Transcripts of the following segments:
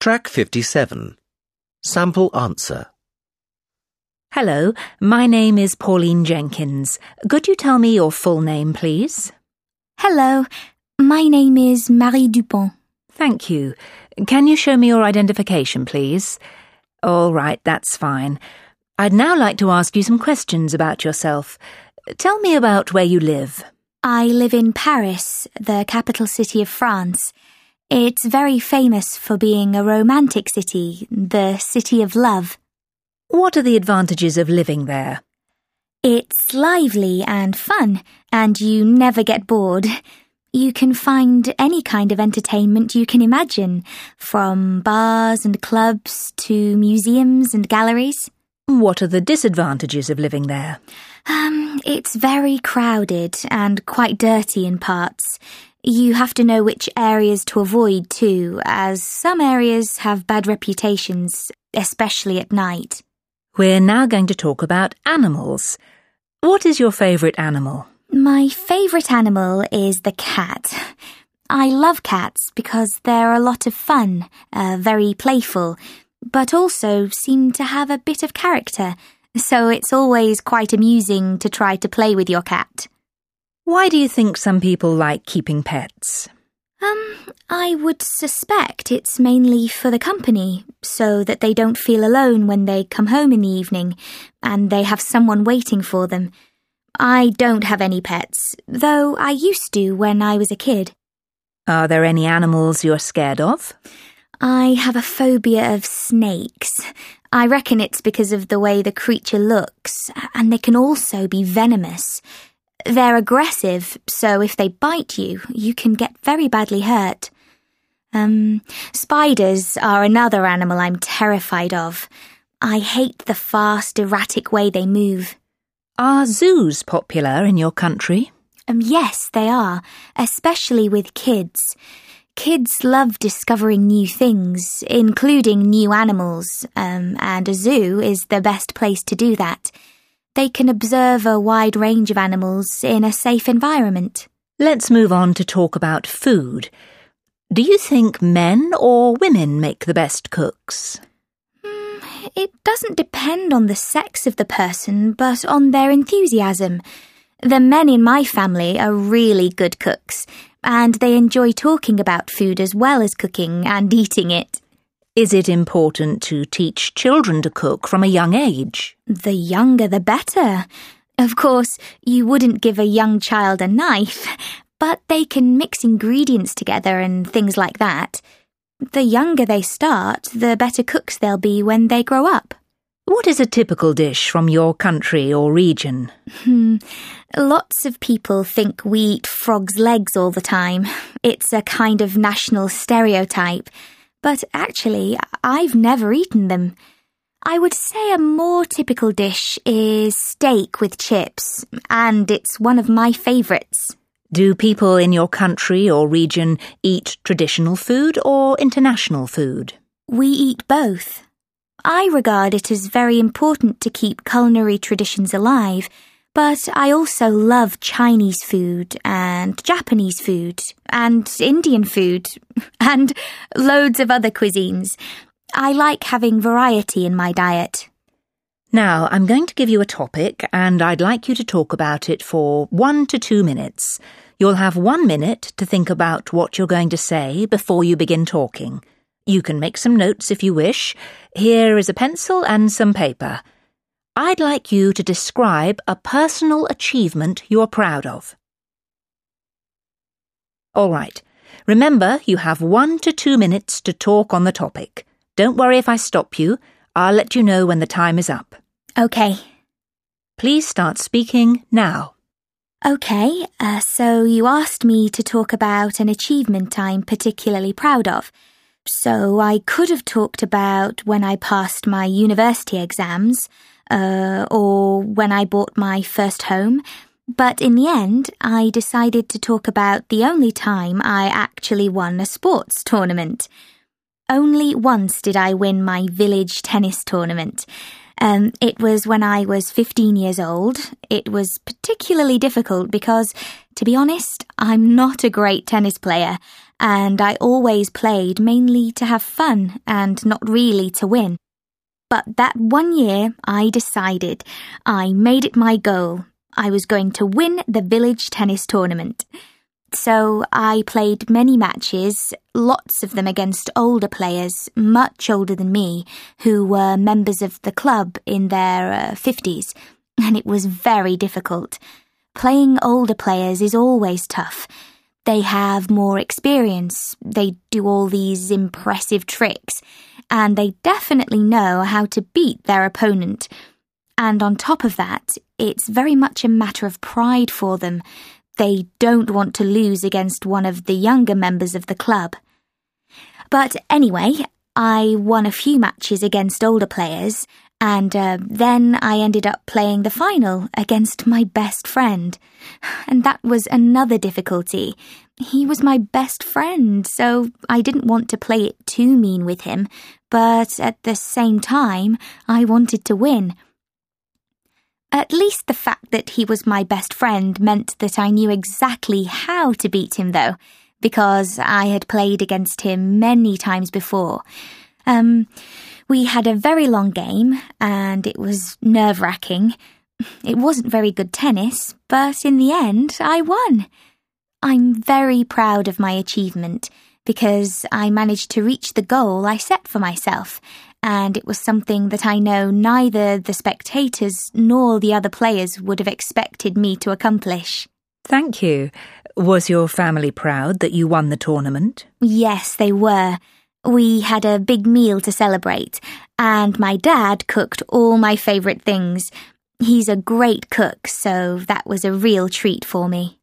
Track 57. Sample answer. Hello, my name is Pauline Jenkins. Could you tell me your full name, please? Hello, my name is Marie Dupont. Thank you. Can you show me your identification, please? All right, that's fine. I'd now like to ask you some questions about yourself. Tell me about where you live. I live in Paris, the capital city of France. It's very famous for being a romantic city, the city of love. What are the advantages of living there? It's lively and fun, and you never get bored. You can find any kind of entertainment you can imagine, from bars and clubs to museums and galleries. What are the disadvantages of living there? Um, it's very crowded and quite dirty in parts. You have to know which areas to avoid too, as some areas have bad reputations, especially at night. We're now going to talk about animals. What is your favourite animal? My favourite animal is the cat. I love cats because they're a lot of fun, uh, very playful, but also seem to have a bit of character, so it's always quite amusing to try to play with your cat. Why do you think some people like keeping pets? Um, I would suspect it's mainly for the company, so that they don't feel alone when they come home in the evening, and they have someone waiting for them. I don't have any pets, though I used to when I was a kid. Are there any animals you're scared of? I have a phobia of snakes. I reckon it's because of the way the creature looks, and they can also be venomous. They're aggressive, so if they bite you, you can get very badly hurt. Um, spiders are another animal I'm terrified of. I hate the fast, erratic way they move. Are zoos popular in your country? Um, yes, they are, especially with kids. Kids love discovering new things, including new animals, um, and a zoo is the best place to do that. They can observe a wide range of animals in a safe environment. Let's move on to talk about food. Do you think men or women make the best cooks? Mm, it doesn't depend on the sex of the person, but on their enthusiasm. The men in my family are really good cooks, and they enjoy talking about food as well as cooking and eating it. Is it important to teach children to cook from a young age? The younger the better. Of course, you wouldn't give a young child a knife, but they can mix ingredients together and things like that. The younger they start, the better cooks they'll be when they grow up. What is a typical dish from your country or region? Hmm. Lots of people think we eat frog's legs all the time. It's a kind of national stereotype. But actually, I've never eaten them. I would say a more typical dish is steak with chips, and it's one of my favourites. Do people in your country or region eat traditional food or international food? We eat both. I regard it as very important to keep culinary traditions alive but I also love Chinese food and Japanese food and Indian food and loads of other cuisines. I like having variety in my diet. Now, I'm going to give you a topic and I'd like you to talk about it for one to two minutes. You'll have one minute to think about what you're going to say before you begin talking. You can make some notes if you wish. Here is a pencil and some paper. I'd like you to describe a personal achievement you're proud of. All right. Remember, you have one to two minutes to talk on the topic. Don't worry if I stop you. I'll let you know when the time is up. OK. Please start speaking now. OK, uh, so you asked me to talk about an achievement I'm particularly proud of. So I could have talked about when I passed my university exams, uh, or when I bought my first home. But in the end, I decided to talk about the only time I actually won a sports tournament. Only once did I win my village tennis tournament. Um, it was when I was 15 years old. It was particularly difficult because, to be honest, I'm not a great tennis player, and I always played mainly to have fun and not really to win. But that one year, I decided, I made it my goal. I was going to win the village tennis tournament. So I played many matches, lots of them against older players, much older than me, who were members of the club in their uh, 50s, and it was very difficult. Playing older players is always tough. They have more experience, they do all these impressive tricks, and they definitely know how to beat their opponent. And on top of that, it's very much a matter of pride for them. They don't want to lose against one of the younger members of the club. But anyway, I won a few matches against older players, and uh, then I ended up playing the final against my best friend. And that was another difficulty. He was my best friend, so I didn't want to play it too mean with him, but at the same time, I wanted to win. At least the fact that he was my best friend meant that I knew exactly how to beat him, though, because I had played against him many times before. Um, we had a very long game, and it was nerve wracking. It wasn't very good tennis, but in the end, I won. I'm very proud of my achievement because I managed to reach the goal I set for myself and it was something that I know neither the spectators nor the other players would have expected me to accomplish. Thank you. Was your family proud that you won the tournament? Yes, they were. We had a big meal to celebrate, and my dad cooked all my favourite things. He's a great cook, so that was a real treat for me.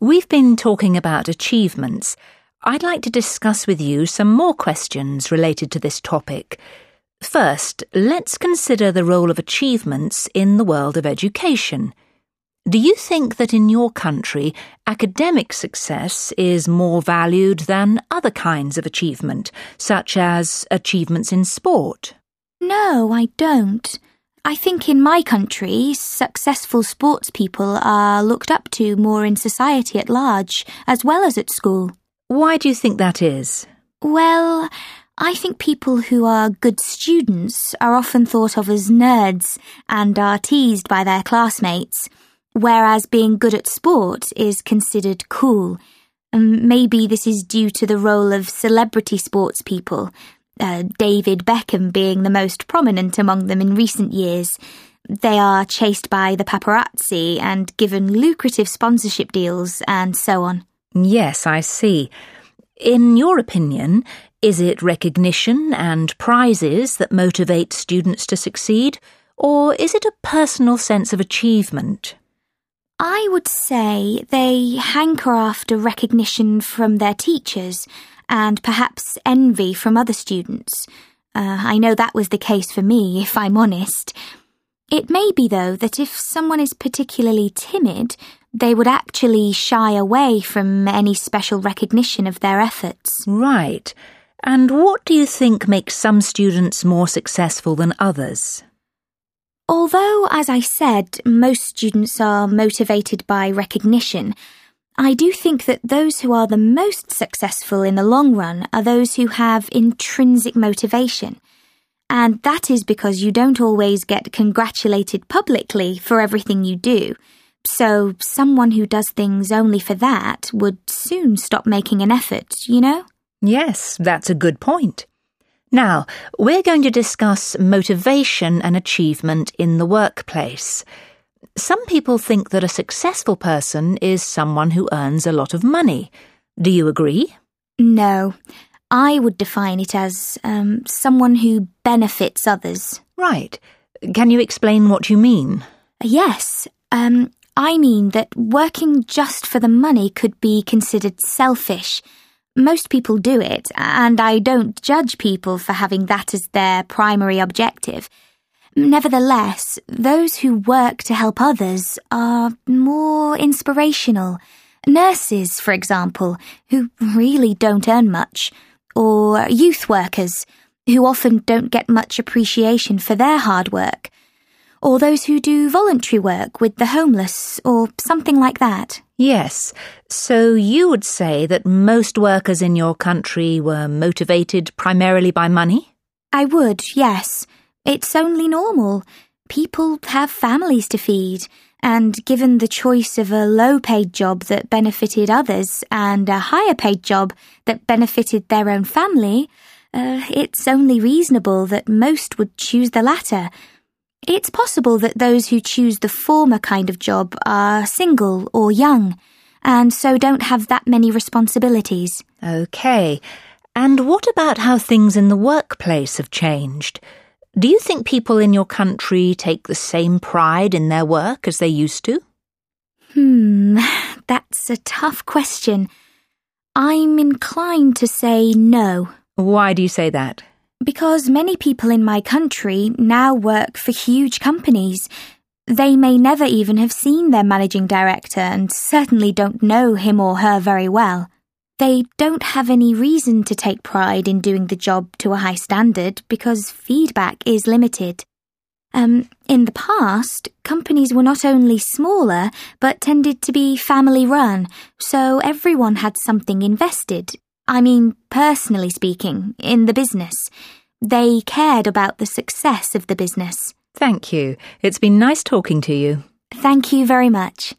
We've been talking about achievements. I'd like to discuss with you some more questions related to this topic. First, let's consider the role of achievements in the world of education. Do you think that in your country academic success is more valued than other kinds of achievement, such as achievements in sport? No, I don't. I think in my country, successful sports people are looked up to more in society at large, as well as at school. Why do you think that is? Well, I think people who are good students are often thought of as nerds and are teased by their classmates, whereas being good at sport is considered cool. Um, maybe this is due to the role of celebrity sports people, uh, David Beckham being the most prominent among them in recent years. They are chased by the paparazzi and given lucrative sponsorship deals and so on. Yes, I see. In your opinion, is it recognition and prizes that motivate students to succeed, or is it a personal sense of achievement? I would say they hanker after recognition from their teachers and perhaps envy from other students. Uh, I know that was the case for me, if I'm honest. It may be, though, that if someone is particularly timid, they would actually shy away from any special recognition of their efforts. Right. And what do you think makes some students more successful than others? Although, as I said, most students are motivated by recognition, I do think that those who are the most successful in the long run are those who have intrinsic motivation. And that is because you don't always get congratulated publicly for everything you do. So someone who does things only for that would soon stop making an effort, you know? Yes, that's a good point. Now, we're going to discuss motivation and achievement in the workplace. Some people think that a successful person is someone who earns a lot of money. Do you agree? No. I would define it as um, someone who benefits others. Right. Can you explain what you mean? Yes. Um, I mean that working just for the money could be considered selfish most people do it, and I don't judge people for having that as their primary objective. Nevertheless, those who work to help others are more inspirational. Nurses, for example, who really don't earn much, or youth workers, who often don't get much appreciation for their hard work, or those who do voluntary work with the homeless, or something like that. Yes. So you would say that most workers in your country were motivated primarily by money? I would, yes. It's only normal. People have families to feed, and given the choice of a low paid job that benefited others and a higher paid job that benefited their own family, uh, it's only reasonable that most would choose the latter. It's possible that those who choose the former kind of job are single or young, and so don't have that many responsibilities. OK. And what about how things in the workplace have changed? Do you think people in your country take the same pride in their work as they used to? Hmm, that's a tough question. I'm inclined to say no. Why do you say that? Because many people in my country now work for huge companies. They may never even have seen their managing director and certainly don't know him or her very well. They don't have any reason to take pride in doing the job to a high standard because feedback is limited. Um, in the past, companies were not only smaller, but tended to be family run, so everyone had something invested. I mean, personally speaking, in the business. They cared about the success of the business. Thank you. It's been nice talking to you. Thank you very much.